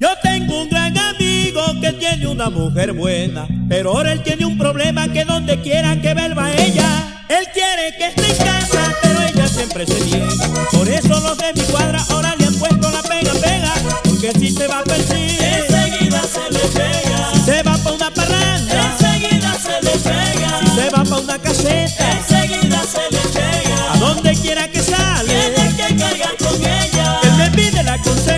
Yo tengo un gran amigo que tiene una mujer buena, pero ahora él tiene un problema que donde quiera que vuelva ella, él quiere que esté en casa, pero ella siempre se niega. Por eso los de mi cuadra ahora le han puesto la pega pega, porque si se va a perseguir, enseguida se le pega. si se va pa' una parranda, Enseguida se le pega. si se va pa' una caseta, Enseguida se le pega. a donde quiera que sale. Tiene que cargar con ella. Él me pide la aconseje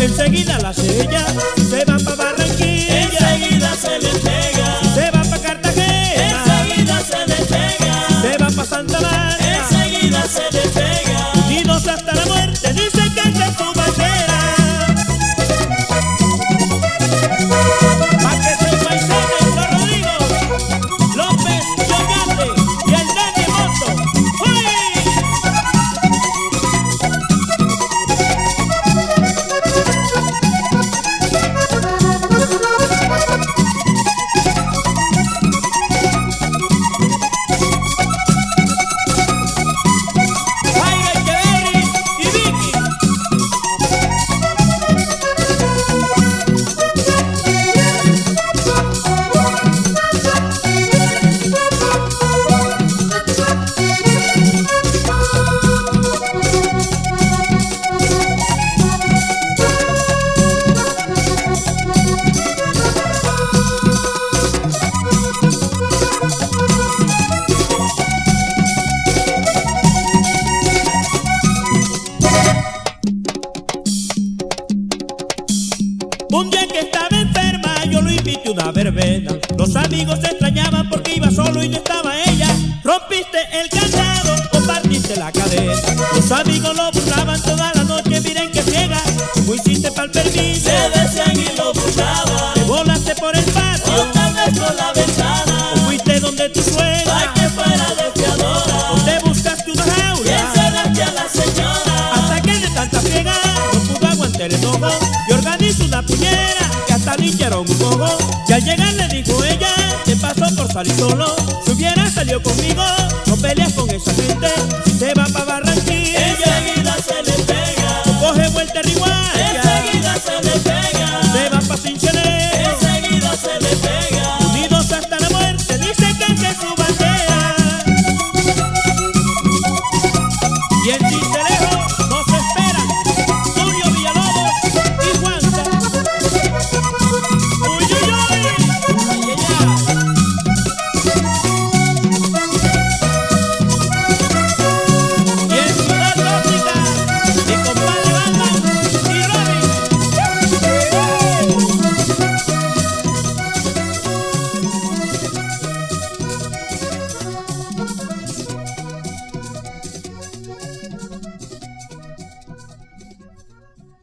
enseguida la hace yo lo invité una verbena. Los amigos se extrañaban porque iba solo y no estaba ella. Rompiste el candado o partiste la cadena. Los amigos lo burlaban toda la noche, miren que ciega. Como hiciste pa'l hincharon un ojo. Y al llegar le dijo ella, te pasó por salir solo. Si hubiera salido conmigo, no peleas con esa gente.